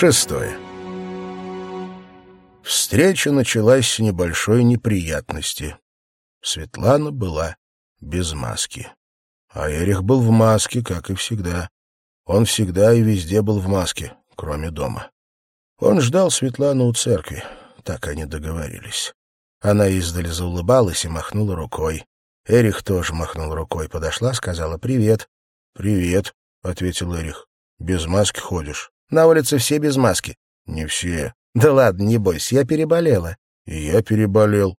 Шестое. Встреча началась с небольшой неприятности. Светлана была без маски. А Эрих был в маске, как и всегда. Он всегда и везде был в маске, кроме дома. Он ждал Светлану у церкви. Так они договорились. Она издали заулыбалась и махнула рукой. Эрих тоже махнул рукой, подошла, сказала «Привет». «Привет», — ответил Эрих. «Без маски ходишь?» «На улице все без маски». «Не все». «Да ладно, не бойся, я переболела». «И я переболел.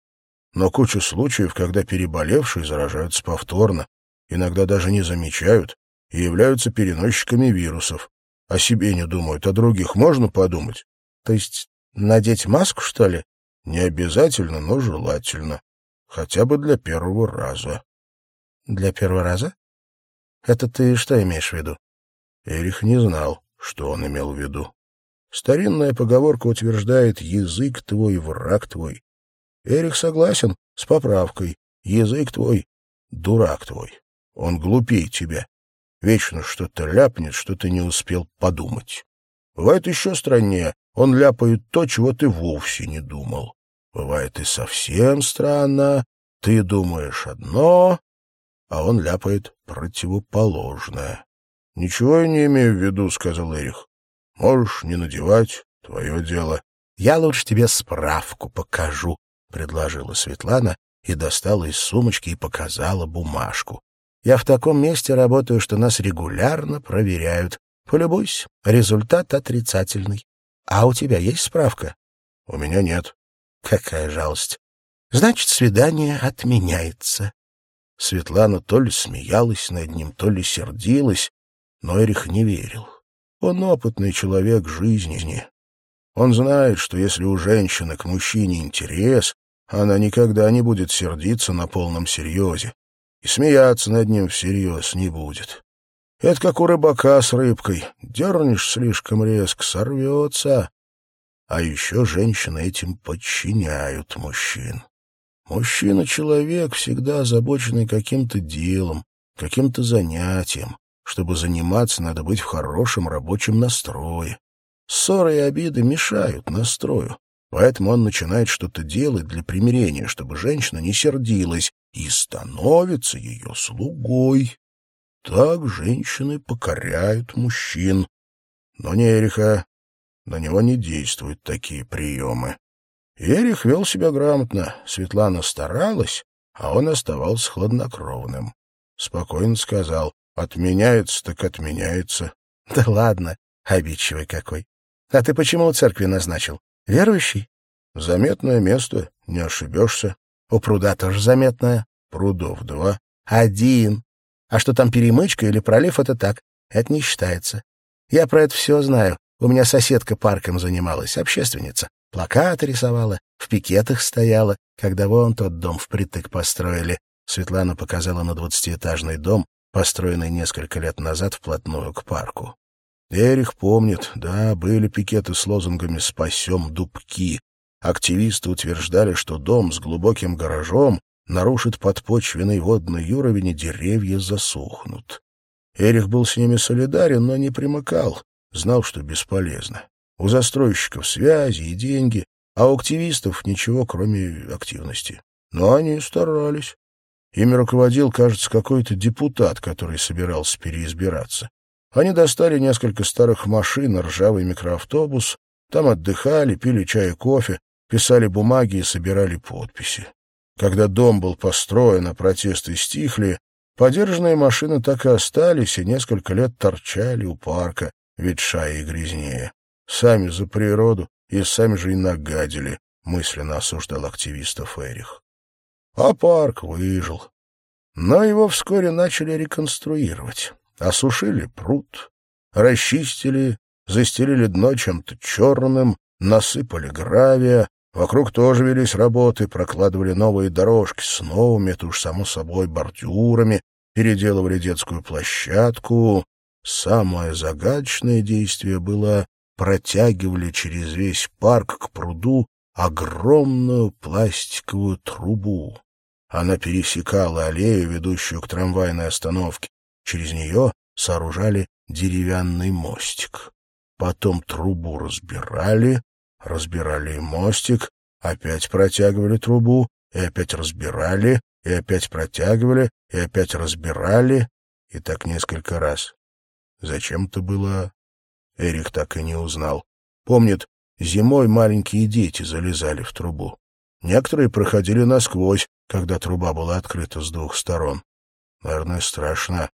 Но куча случаев, когда переболевшие заражаются повторно, иногда даже не замечают и являются переносчиками вирусов. О себе не думают, о других можно подумать. То есть надеть маску, что ли? Не обязательно, но желательно. Хотя бы для первого раза. Для первого раза? Это ты что имеешь в виду? Эрих не знал, что он имел в виду. Старинная поговорка утверждает «язык твой, враг твой». Эрих согласен с поправкой «язык твой, дурак твой». Он глупее тебя. Вечно что-то ляпнет, что ты не успел подумать. Бывает еще страннее. Он ляпает то, чего ты вовсе не думал. Бывает и совсем странно. Ты думаешь одно, а он ляпает противоположное. — Ничего я не имею в виду, — сказал Эрих. — Можешь не надевать, твое дело. — Я лучше тебе справку покажу, — предложила Светлана и достала из сумочки и показала бумажку. Я в таком месте работаю, что нас регулярно проверяют. Полюбуйся, результат отрицательный. А у тебя есть справка? У меня нет. Какая жалость. Значит, свидание отменяется. Светлана то ли смеялась над ним, то ли сердилась, но Эрих не верил. Он опытный человек жизни. Он знает, что если у женщины к мужчине интерес, она никогда не будет сердиться на полном серьезе и смеяться над ним всерьез не будет. Это как у рыбака с рыбкой. Дернешь слишком резко, сорвется. А еще женщины этим подчиняют мужчин. Мужчина-человек всегда озабоченный каким-то делом, каким-то занятием. Чтобы заниматься, надо быть в хорошем рабочем настрое. Ссоры и обиды мешают настрою. Поэтому он начинает что-то делать для примирения, чтобы женщина не сердилась, и становится ее слугой. Так женщины покоряют мужчин. Но не Эриха. На него не действуют такие приемы. Эрих вел себя грамотно. Светлана старалась, а он оставался хладнокровным. Спокойно сказал, отменяется так отменяется. — Да ладно, обидчивый какой. А ты почему церкви назначил? Верующий? Заметное место, не ошибешься. У пруда тоже заметное. Прудов два. Один. А что там перемычка или пролив, это так. Это не считается. Я про это все знаю. У меня соседка парком занималась, общественница. Плакаты рисовала, в пикетах стояла, когда вон тот дом впритык построили. Светлана показала на двадцатиэтажный дом, построенный несколько лет назад вплотную к парку. Эрих помнит, да, были пикеты с лозунгами «Спасем дубки». Активисты утверждали, что дом с глубоким гаражом нарушит подпочвенный водный уровень, и деревья засохнут. Эрих был с ними солидарен, но не примыкал, знал, что бесполезно. У застройщиков связи и деньги, а у активистов ничего, кроме активности. Но они старались. Ими руководил, кажется, какой-то депутат, который собирался переизбираться. Они достали несколько старых машин, ржавый микроавтобус, там отдыхали, пили чай и кофе, писали бумаги и собирали подписи. Когда дом был построен, а протесты стихли, подержанные машины так и остались и несколько лет торчали у парка, ветшая и грязнее. Сами за природу и сами же и нагадили, мысленно осуждал активистов Эрих. А парк выжил. Но его вскоре начали реконструировать. Осушили пруд, расчистили, застелили дно чем-то черным, насыпали гравия, вокруг тоже велись работы, прокладывали новые дорожки с новыми, это уж само собой, бордюрами, переделывали детскую площадку. Самое загадочное действие было протягивали через весь парк к пруду огромную пластиковую трубу. Она пересекала аллею, ведущую к трамвайной остановке. Через нее сооружали деревянный мостик. потом трубу разбирали, разбирали мостик, опять протягивали трубу, и опять разбирали, и опять протягивали, и опять разбирали, и так несколько раз. Зачем это было, Эрих так и не узнал. Помнит, зимой маленькие дети залезали в трубу. Некоторые проходили насквозь, когда труба была открыта с двух сторон. Наверное, страшно.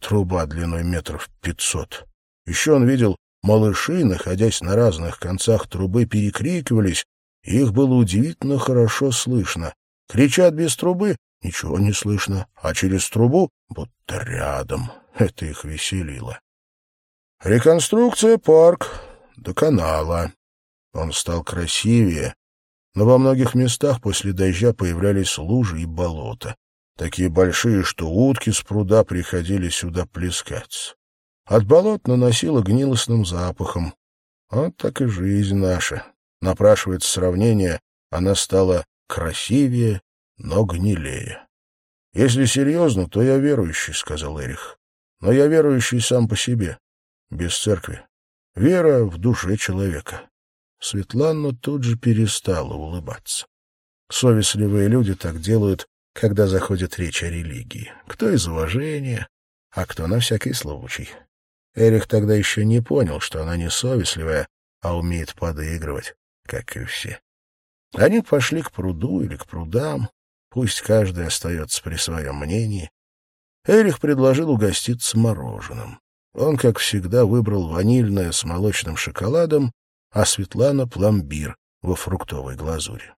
Труба длиной метров пятьсот. Еще он видел, малыши, находясь на разных концах трубы, перекрикивались, и их было удивительно хорошо слышно. Кричат без трубы — ничего не слышно, а через трубу — будто рядом. Это их веселило. Реконструкция парк до канала. Он стал красивее, но во многих местах после дождя появлялись лужи и болота, такие большие, что утки с пруда приходили сюда плескаться. От болот наносило гнилостным запахом. Вот так и жизнь наша. Напрашивается сравнение, она стала красивее, но гнилее. «Если серьезно, то я верующий», — сказал Эрих. «Но я верующий сам по себе, без церкви. Вера в душе человека. Светлана тут же перестала улыбаться. Совестливые люди так делают, когда заходит речь о религии. Кто из уважения, а кто на всякий случай. Эрих тогда еще не понял, что она не совестливая, а умеет подыгрывать, как и все. Они пошли к пруду или к прудам, пусть каждый остается при своем мнении. Эрих предложил угоститься мороженым. Он, как всегда, выбрал ванильное с молочным шоколадом а Светлана — пломбир во фруктовой глазури.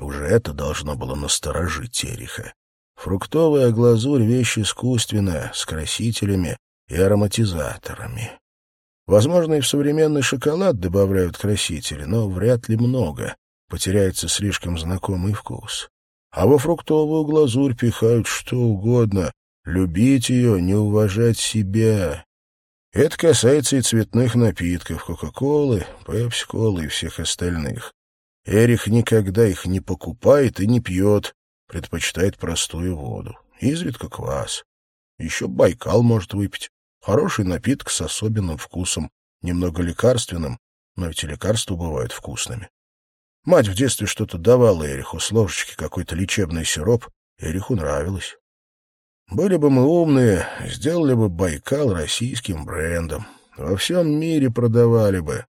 Уже это должно было насторожить Эриха. Фруктовая глазурь — вещь искусственная, с красителями и ароматизаторами. Возможно, и в современный шоколад добавляют красители, но вряд ли много, потеряется слишком знакомый вкус. А во фруктовую глазурь пихают что угодно, любить ее, не уважать себя. Это касается и цветных напитков, Кока-Колы, Пепси-Колы и всех остальных. Эрих никогда их не покупает и не пьет, предпочитает простую воду. Изредка квас. Еще Байкал может выпить. Хороший напиток с особенным вкусом, немного лекарственным, но ведь и лекарства бывают вкусными. Мать в детстве что-то давала Эриху с ложечки какой-то лечебный сироп. Эриху нравилось. Были бы мы умные, сделали бы Байкал российским брендом. Во всем мире продавали бы.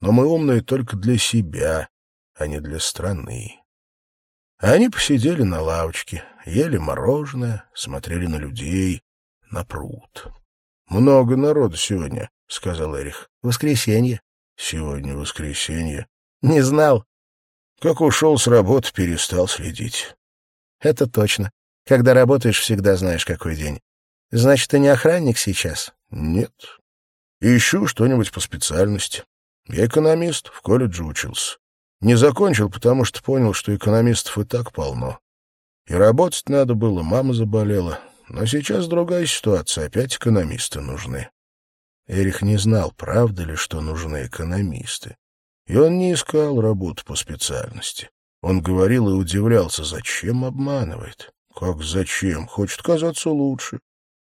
Но мы умные только для себя, а не для страны. Они посидели на лавочке, ели мороженое, смотрели на людей, на пруд. — Много народу сегодня, — сказал Эрих. — Воскресенье. — Сегодня воскресенье. — Не знал. Как ушел с работы, перестал следить. — Это точно. Когда работаешь, всегда знаешь, какой день. Значит, ты не охранник сейчас? Нет. Ищу что-нибудь по специальности. Я экономист, в колледже учился. Не закончил, потому что понял, что экономистов и так полно. И работать надо было, мама заболела. Но сейчас другая ситуация, опять экономисты нужны. Эрих не знал, правда ли, что нужны экономисты. И он не искал работу по специальности. Он говорил и удивлялся, зачем обманывает. Как зачем? Хочет казаться лучше.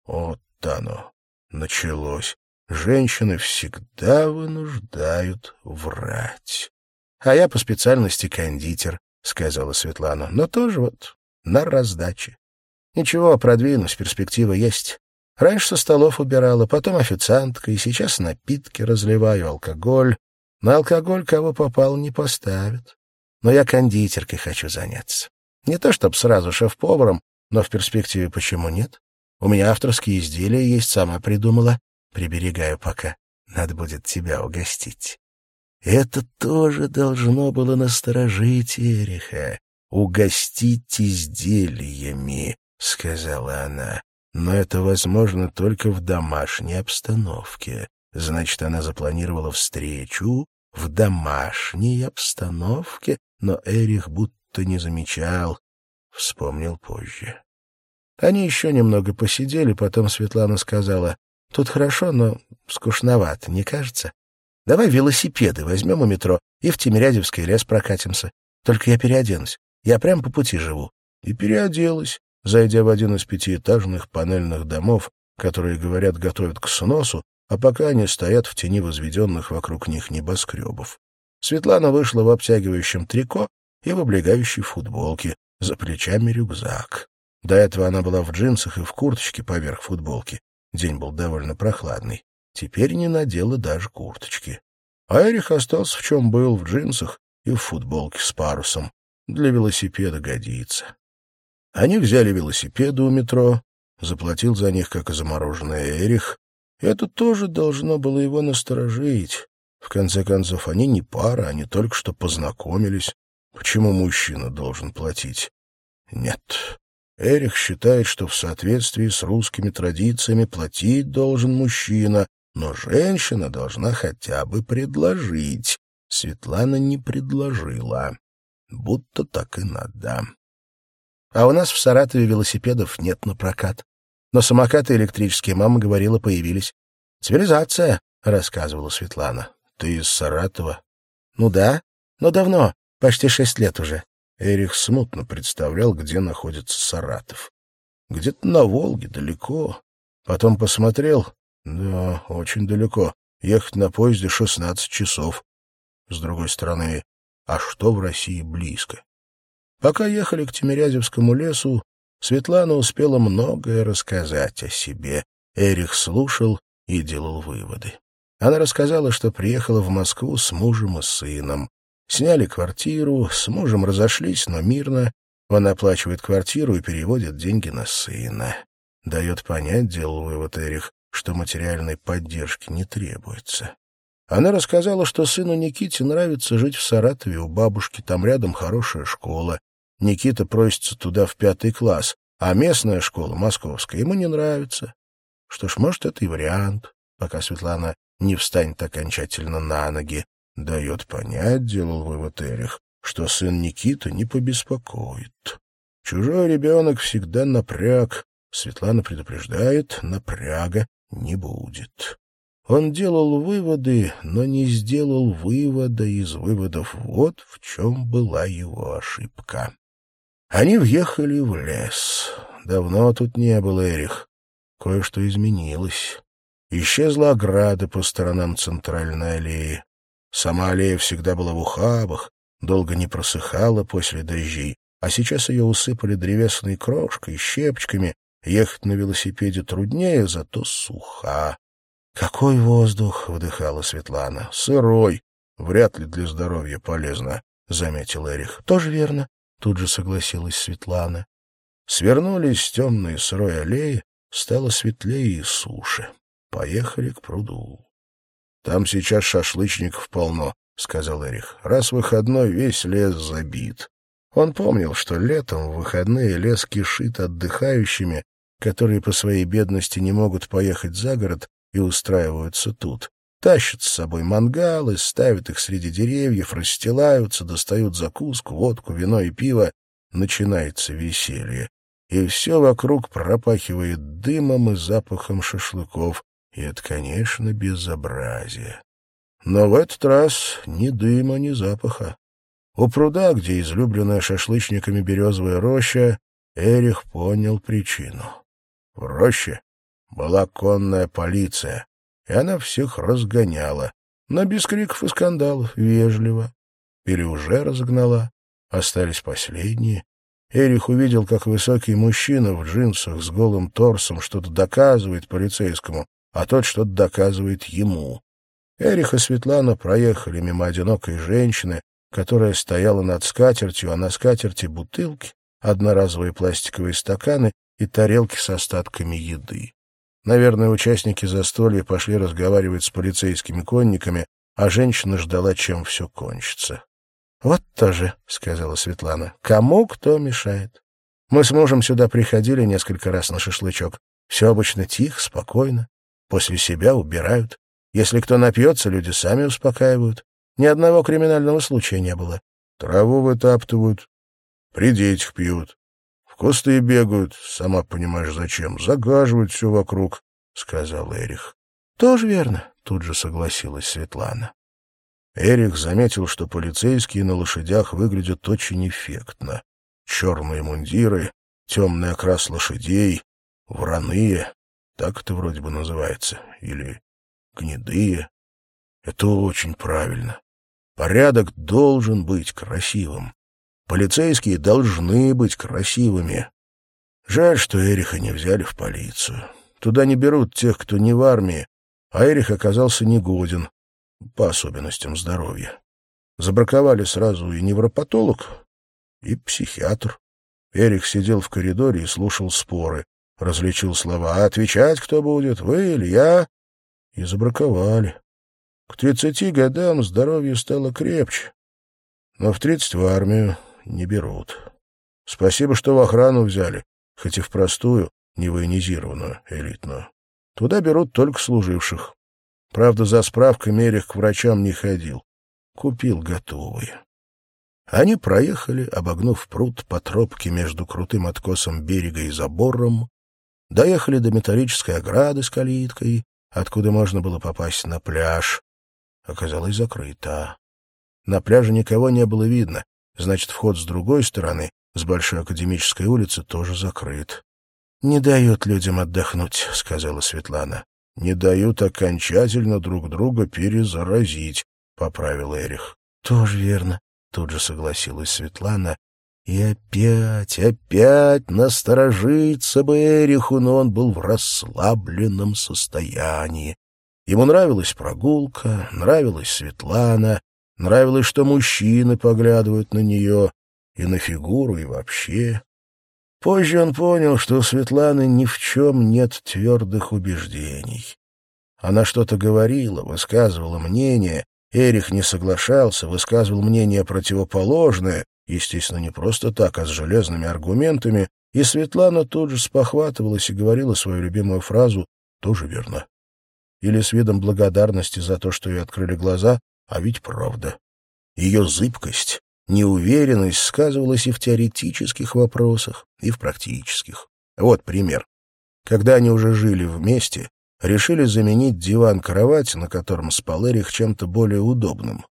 Вот оно. Началось. Женщины всегда вынуждают врать. — А я по специальности кондитер, — сказала Светлана. — Но тоже вот на раздаче. Ничего, продвинусь, перспектива есть. Раньше со столов убирала, потом официантка, и сейчас напитки разливаю, алкоголь. На алкоголь кого попал не поставят. Но я кондитеркой хочу заняться. Не то чтобы сразу шеф-поваром, но в перспективе почему нет? У меня авторские изделия есть, сама придумала. Приберегаю пока. Надо будет тебя угостить. Это тоже должно было насторожить Эриха. «Угостить изделиями», — сказала она. «Но это возможно только в домашней обстановке. Значит, она запланировала встречу в домашней обстановке, но Эрих будто будто не замечал, вспомнил позже. Они еще немного посидели, потом Светлана сказала, «Тут хорошо, но скучновато, не кажется? Давай велосипеды возьмем у метро и в Тимирязевский лес прокатимся. Только я переоденусь. Я прямо по пути живу». И переоделась, зайдя в один из пятиэтажных панельных домов, которые, говорят, готовят к сносу, а пока они стоят в тени возведенных вокруг них небоскребов. Светлана вышла в обтягивающем трико и в облегающей футболке, за плечами рюкзак. До этого она была в джинсах и в курточке поверх футболки. День был довольно прохладный. Теперь не надела даже курточки. А Эрих остался в чем был, в джинсах и в футболке с парусом. Для велосипеда годится. Они взяли велосипеды у метро, заплатил за них, как и замороженный Эрих. Это тоже должно было его насторожить. В конце концов, они не пара, они только что познакомились. Почему мужчина должен платить? Нет. Эрих считает, что в соответствии с русскими традициями платить должен мужчина, но женщина должна хотя бы предложить. Светлана не предложила. Будто так и надо. А у нас в Саратове велосипедов нет на прокат. Но самокаты электрические, мама говорила, появились. «Цивилизация», — рассказывала Светлана. «Ты из Саратова?» «Ну да, но давно, почти шесть лет уже». Эрих смутно представлял, где находится Саратов. Где-то на Волге, далеко. Потом посмотрел. Да, очень далеко. Ехать на поезде шестнадцать часов. С другой стороны, а что в России близко? Пока ехали к Тимирязевскому лесу, Светлана успела многое рассказать о себе. Эрих слушал и делал выводы. Она рассказала, что приехала в Москву с мужем и сыном. Сняли квартиру, с мужем разошлись, но мирно. Он оплачивает квартиру и переводит деньги на сына. Дает понять, делал вывод Эрих, что материальной поддержки не требуется. Она рассказала, что сыну Никите нравится жить в Саратове у бабушки, там рядом хорошая школа. Никита просится туда в пятый класс, а местная школа, московская, ему не нравится. Что ж, может, это и вариант, пока Светлана не встанет окончательно на ноги. Дает понять, делал вывод Эрих, что сын Никита не побеспокоит. Чужой ребенок всегда напряг. Светлана предупреждает, напряга не будет. Он делал выводы, но не сделал вывода из выводов. Вот в чем была его ошибка. Они въехали в лес. Давно тут не был Эрих. Кое-что изменилось. Исчезла ограда по сторонам центральной аллеи. Сама аллея всегда была в ухабах, долго не просыхала после дождей, а сейчас ее усыпали древесной крошкой, щепочками. Ехать на велосипеде труднее, зато суха. «Какой воздух!» — вдыхала Светлана. «Сырой. Вряд ли для здоровья полезно», — заметил Эрих. «Тоже верно», — тут же согласилась Светлана. Свернулись с темной сырой аллеи, стало светлее и суше. Поехали к пруду. «Там сейчас шашлычников полно», — сказал Эрих. «Раз выходной, весь лес забит». Он помнил, что летом в выходные лес кишит отдыхающими, которые по своей бедности не могут поехать за город и устраиваются тут. Тащат с собой мангалы, ставят их среди деревьев, расстилаются, достают закуску, водку, вино и пиво. Начинается веселье. И все вокруг пропахивает дымом и запахом шашлыков. И это, конечно, безобразие. Но в этот раз ни дыма, ни запаха. У пруда, где излюбленная шашлычниками березовая роща, Эрих понял причину. В роще была конная полиция, и она всех разгоняла, но без криков и скандалов, вежливо. Или уже разогнала. Остались последние. Эрих увидел, как высокий мужчина в джинсах с голым торсом что-то доказывает полицейскому, а тот что-то доказывает ему. Эрих и Светлана проехали мимо одинокой женщины, которая стояла над скатертью, а на скатерти бутылки, одноразовые пластиковые стаканы и тарелки с остатками еды. Наверное, участники застолья пошли разговаривать с полицейскими конниками, а женщина ждала, чем все кончится. — Вот тоже, — сказала Светлана, — кому кто мешает. Мы с мужем сюда приходили несколько раз на шашлычок. Все обычно тихо, спокойно. После себя убирают. Если кто напьется, люди сами успокаивают. Ни одного криминального случая не было. Траву вытаптывают, при детях пьют. В кусты бегают, сама понимаешь зачем, загаживают все вокруг, — сказал Эрих. — Тоже верно, — тут же согласилась Светлана. Эрих заметил, что полицейские на лошадях выглядят очень эффектно. Черные мундиры, темный окрас лошадей, вороные, так это вроде бы называется, или гнедые. Это очень правильно. Порядок должен быть красивым. Полицейские должны быть красивыми. Жаль, что Эриха не взяли в полицию. Туда не берут тех, кто не в армии, а Эрих оказался негоден по особенностям здоровья. Забраковали сразу и невропатолог, и психиатр. Эрих сидел в коридоре и слушал споры, различил слова «А отвечать кто будет, вы или я?» И забраковали. К тридцати годам здоровье стало крепче, но в тридцать в армию не берут. Спасибо, что в охрану взяли, хоть и в простую, не военизированную, элитную. Туда берут только служивших. Правда, за справкой Мерих к врачам не ходил. Купил готовые. Они проехали, обогнув пруд по тропке между крутым откосом берега и забором, доехали до металлической ограды с калиткой, откуда можно было попасть на пляж. Оказалось закрыто. На пляже никого не было видно, значит, вход с другой стороны, с Большой Академической улицы, тоже закрыт. «Не дают людям отдохнуть», — сказала Светлана. «Не дают окончательно друг друга перезаразить», — поправил Эрих. «Тоже верно», — тут же согласилась Светлана. И опять, опять насторожиться бы Эриху, но он был в расслабленном состоянии. Ему нравилась прогулка, нравилась Светлана, нравилось, что мужчины поглядывают на нее и на фигуру, и вообще. Позже он понял, что у Светланы ни в чем нет твердых убеждений. Она что-то говорила, высказывала мнение, Эрих не соглашался, высказывал мнение противоположное, естественно, не просто так, а с железными аргументами, и Светлана тут же спохватывалась и говорила свою любимую фразу «тоже верно». Или с видом благодарности за то, что ей открыли глаза, а ведь правда. Ее зыбкость, Неуверенность сказывалась и в теоретических вопросах, и в практических. Вот пример. Когда они уже жили вместе, решили заменить диван-кровать, на котором спал Эрих, чем-то более удобным.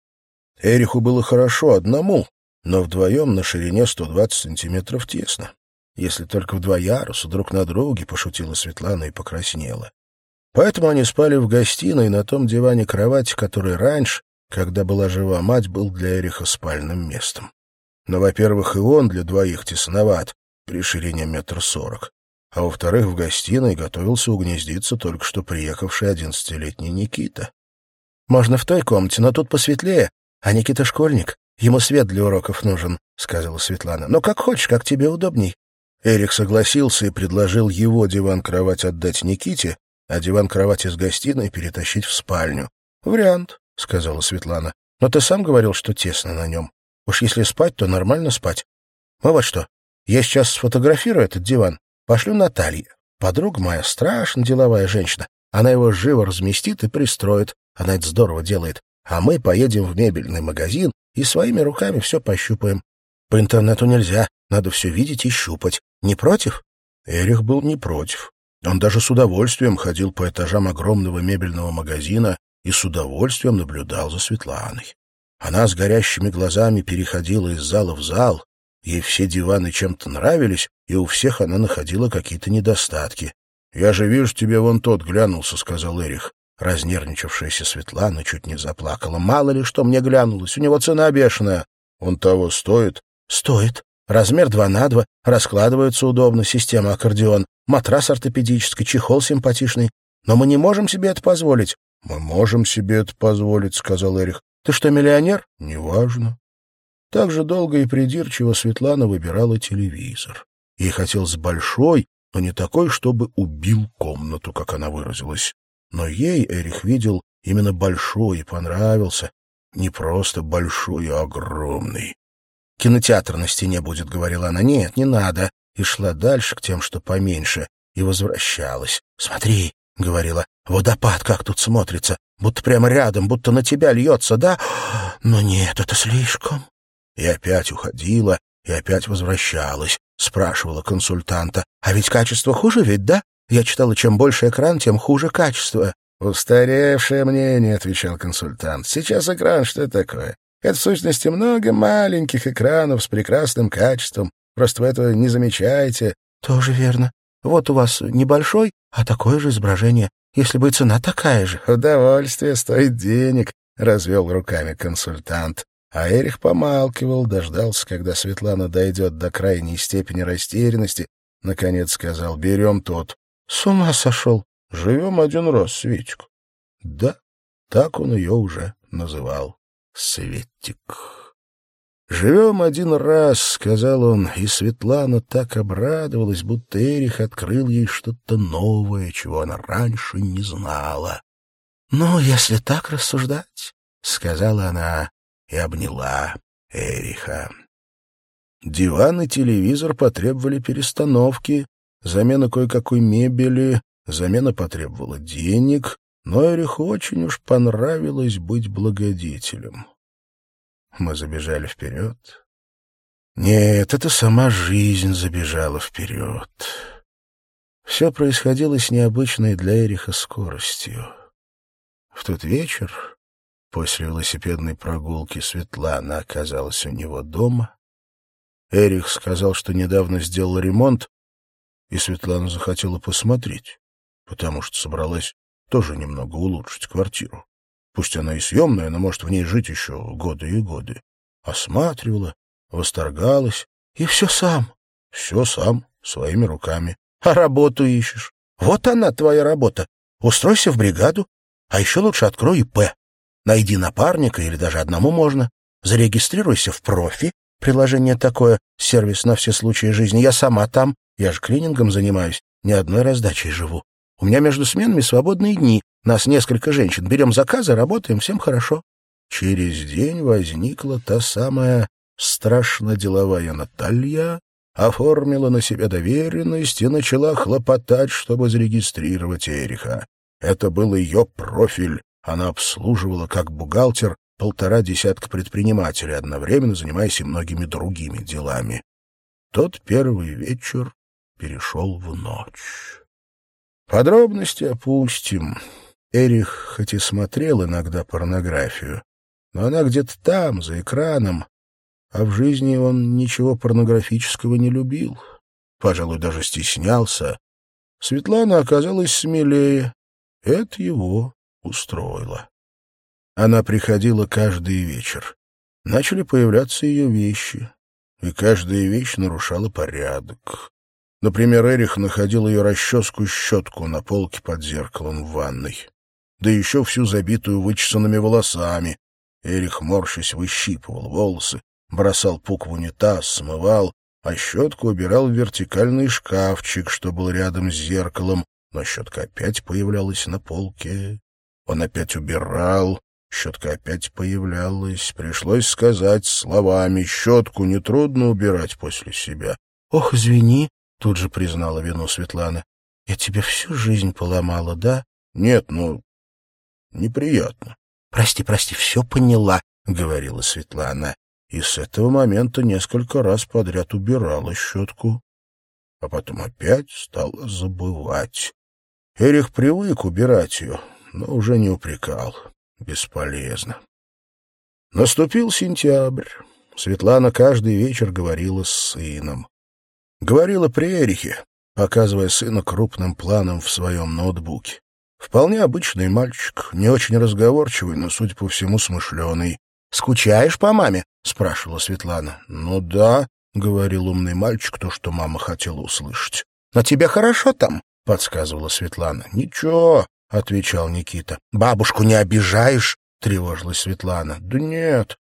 Эриху было хорошо одному, но вдвоем на ширине 120 сантиметров тесно. Если только в два яруса друг на друге, пошутила Светлана и покраснела. Поэтому они спали в гостиной на том диване кровать, который раньше когда была жива мать, был для Эриха спальным местом. Но, во-первых, и он для двоих тесноват, при ширине метр сорок. А во-вторых, в гостиной готовился угнездиться только что приехавший одиннадцатилетний Никита. «Можно в той комнате, но тут посветлее, а Никита школьник. Ему свет для уроков нужен», — сказала Светлана. «Но как хочешь, как тебе удобней». Эрик согласился и предложил его диван-кровать отдать Никите, а диван-кровать из гостиной перетащить в спальню. Вариант. — сказала Светлана. — Но ты сам говорил, что тесно на нем. Уж если спать, то нормально спать. Мы вот что, я сейчас сфотографирую этот диван, пошлю Наталье. Подруга моя страшно деловая женщина. Она его живо разместит и пристроит. Она это здорово делает. А мы поедем в мебельный магазин и своими руками все пощупаем. По интернету нельзя, надо все видеть и щупать. Не против? Эрих был не против. Он даже с удовольствием ходил по этажам огромного мебельного магазина и с удовольствием наблюдал за Светланой. Она с горящими глазами переходила из зала в зал, ей все диваны чем-то нравились, и у всех она находила какие-то недостатки. — Я же вижу, тебе вон тот глянулся, — сказал Эрих. Разнервничавшаяся Светлана чуть не заплакала. «Мало ли что мне глянулось, у него цена бешеная». «Он того стоит?» «Стоит. Размер два на два, раскладывается удобно, система аккордеон, матрас ортопедический, чехол симпатичный. Но мы не можем себе это позволить. «Мы можем себе это позволить», — сказал Эрих. «Ты что, миллионер?» «Неважно». Так же долго и придирчиво Светлана выбирала телевизор. Ей хотелось большой, но не такой, чтобы убил комнату, как она выразилась. Но ей Эрих видел именно большой и понравился. Не просто большой, а огромный. «Кинотеатр на стене будет», — говорила она. «Нет, не надо». И шла дальше к тем, что поменьше, и возвращалась. «Смотри», — говорила, Водопад как тут смотрится, будто прямо рядом, будто на тебя льется, да? Но нет, это слишком. И опять уходила, и опять возвращалась, спрашивала консультанта. А ведь качество хуже ведь, да? Я читала, чем больше экран, тем хуже качество. «Устаревшее мнение», — отвечал консультант. «Сейчас экран что такое? Это, в сущности, много маленьких экранов с прекрасным качеством. Просто вы этого не замечаете». «Тоже верно. Вот у вас небольшой, а такое же изображение. если бы цена такая же. Удовольствие стоит денег, — развел руками консультант. А Эрих помалкивал, дождался, когда Светлана дойдет до крайней степени растерянности. Наконец сказал, берем тот. С ума сошел. Живем один раз, Светик. Да, так он ее уже называл. Светик. «Живем один раз», — сказал он, и Светлана так обрадовалась, будто Эрих открыл ей что-то новое, чего она раньше не знала. «Ну, если так рассуждать», — сказала она и обняла Эриха. Диван и телевизор потребовали перестановки, замена кое-какой мебели, замена потребовала денег, но Эриху очень уж понравилось быть благодетелем. Мы забежали вперед. Нет, это сама жизнь забежала вперед. Все происходило с необычной для Эриха скоростью. В тот вечер, после велосипедной прогулки, Светлана оказалась у него дома. Эрих сказал, что недавно сделал ремонт, и Светлана захотела посмотреть, потому что собралась тоже немного улучшить квартиру. Пусть она и съемная, но может в ней жить еще годы и годы. Осматривала, восторгалась, и все сам, все сам, своими руками. А работу ищешь. Вот она, твоя работа. Устройся в бригаду, а еще лучше открой ИП. Найди напарника или даже одному можно. Зарегистрируйся в профи. Приложение такое, сервис на все случаи жизни. Я сама там. Я же клинингом занимаюсь. Ни одной раздачей живу. У меня между сменами свободные дни. Нас несколько женщин. Берем заказы, работаем, всем хорошо. Через день возникла та самая страшно деловая Наталья, оформила на себя доверенность и начала хлопотать, чтобы зарегистрировать Эриха. Это был ее профиль. Она обслуживала как бухгалтер полтора десятка предпринимателей, одновременно занимаясь и многими другими делами. Тот первый вечер перешел в ночь. Подробности опустим. Эрих хоть и смотрел иногда порнографию, но она где-то там, за экраном, а в жизни он ничего порнографического не любил. Пожалуй, даже стеснялся. Светлана оказалась смелее, это его устроило. Она приходила каждый вечер. Начали появляться ее вещи, и каждая вещь нарушала порядок. Например, Эрих находил ее расческу-щетку на полке под зеркалом в ванной. Да еще всю забитую вычесанными волосами. Эрих, морщась, выщипывал волосы, бросал пук в унитаз, смывал, а щетку убирал в вертикальный шкафчик, что был рядом с зеркалом, но щетка опять появлялась на полке. Он опять убирал, щетка опять появлялась. Пришлось сказать словами, щетку нетрудно убирать после себя. — Ох, извини, — тут же признала вину Светлана. — Я тебе всю жизнь поломала, да? — Нет, ну, неприятно. — Прости, прости, все поняла, — говорила Светлана. И с этого момента несколько раз подряд убирала щетку, а потом опять стала забывать. Эрих привык убирать ее, но уже не упрекал. Бесполезно. Наступил сентябрь. Светлана каждый вечер говорила с сыном. Говорила при Эрихе, показывая сына крупным планом в своем ноутбуке. Вполне обычный мальчик, не очень разговорчивый, но, судя по всему, смышленый. «Скучаешь по маме?» — спрашивала Светлана. «Ну да», — говорил умный мальчик, то, что мама хотела услышать. «Но тебе хорошо там?» — подсказывала Светлана. «Ничего», — отвечал Никита. «Бабушку не обижаешь?» — тревожилась Светлана. «Да нет».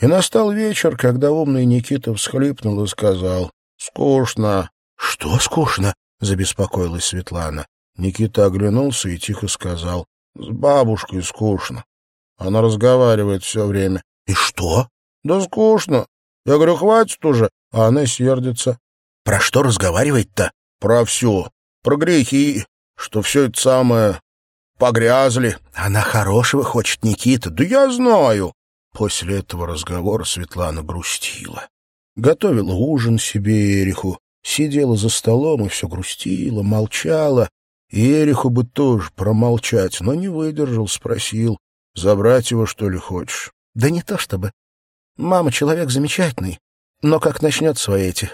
И настал вечер, когда умный Никита всхлипнул и сказал «Скучно». «Что скучно?» — забеспокоилась Светлана. Никита оглянулся и тихо сказал «С бабушкой скучно. Она разговаривает все время». «И что?» «Да скучно. Я говорю, хватит уже, а она сердится». «Про что разговаривать-то?» «Про все про грехи, что все это самое погрязли. Она хорошего хочет, Никита. Да я знаю. После этого разговора Светлана грустила. Готовила ужин себе Эриху, сидела за столом и все грустила, молчала. И Эриху бы тоже промолчать, но не выдержал, спросил, забрать его, что ли, хочешь? Да не то чтобы. Мама человек замечательный, но как начнет свои эти...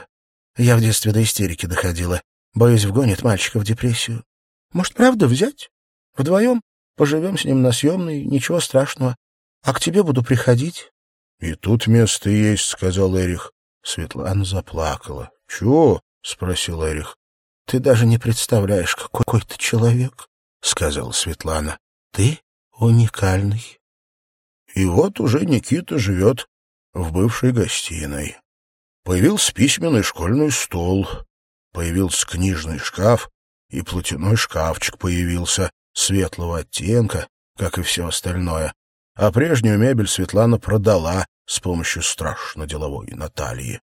Я в детстве до истерики доходила. Боюсь, вгонит мальчика в депрессию. Может, правда взять? Вдвоем поживем с ним на съемной, ничего страшного. А к тебе буду приходить. — И тут место есть, — сказал Эрих. Светлана заплакала. — Чего? — спросил Эрих. — Ты даже не представляешь, какой ты человек, — сказала Светлана. — Ты уникальный. И вот уже Никита живет в бывшей гостиной. Появился письменный школьный стол, появился книжный шкаф, и платяной шкафчик появился светлого оттенка, как и все остальное. А прежнюю мебель Светлана продала с помощью страшно деловой Натальи.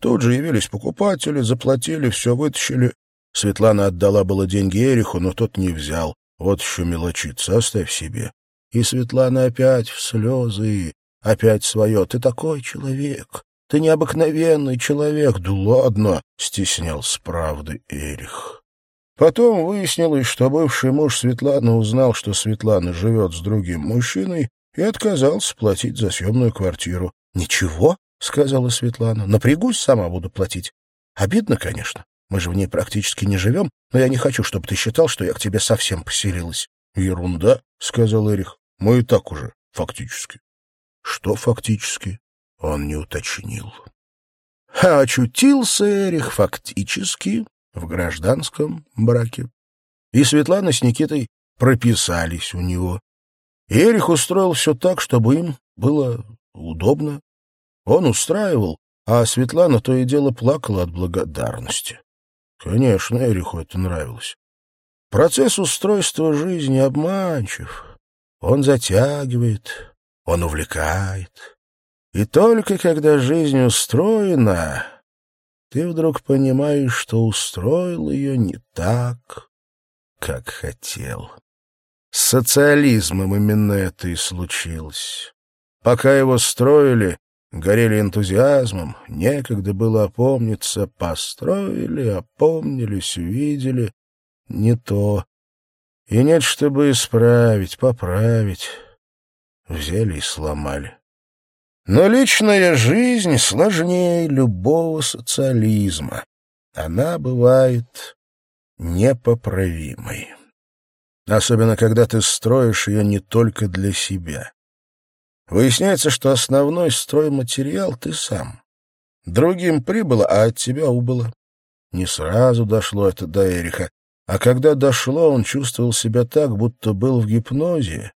Тут же явились покупатели, заплатили, все вытащили. Светлана отдала было деньги Эриху, но тот не взял. Вот еще мелочиться, оставь себе. И Светлана опять в слезы, опять свое. Ты такой человек, ты необыкновенный человек. Да ладно, стеснялся правды Эрих. Потом выяснилось, что бывший муж Светланы узнал, что Светлана живет с другим мужчиной, и отказался платить за съемную квартиру. — Ничего, — сказала Светлана, — напрягусь, сама буду платить. Обидно, конечно. Мы же в ней практически не живем, но я не хочу, чтобы ты считал, что я к тебе совсем поселилась. — Ерунда, — сказал Эрих. — Мы и так уже, фактически. — Что фактически? Он не уточнил. А очутился Эрих фактически в гражданском браке. И Светлана с Никитой прописались у него. Эрих устроил все так, чтобы им было удобно. Он устраивал, а Светлана то и дело плакала от благодарности. Конечно, Эриху это нравилось. Процесс устройства жизни обманчив. Он затягивает, он увлекает. И только когда жизнь устроена, ты вдруг понимаешь, что устроил ее не так, как хотел. С социализмом именно это и случилось. Пока его строили, горели энтузиазмом, некогда было опомниться, построили, опомнились, увидели — не то. И нет, чтобы исправить, поправить. Взяли и сломали. Но личная жизнь сложнее любого социализма. Она бывает непоправимой. Особенно, когда ты строишь ее не только для себя. Выясняется, что основной стройматериал ты сам. Другим прибыло, а от тебя убыло. Не сразу дошло это до Эриха, а когда дошло, он чувствовал себя так, будто был в гипнозе,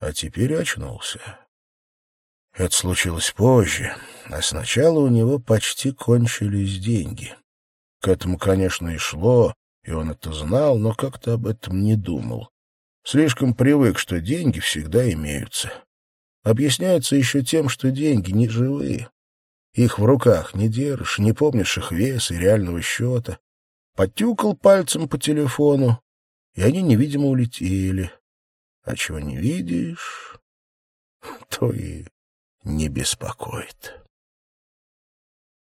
а теперь очнулся. Это случилось позже, а сначала у него почти кончились деньги. К этому, конечно, и шло, и он это знал, но как-то об этом не думал. Слишком привык, что деньги всегда имеются. Объясняется еще тем, что деньги не живые. Их в руках не держишь, не помнишь их вес и реального счета. Потюкал пальцем по телефону, и они невидимо улетели. А чего не видишь, то и не беспокоит.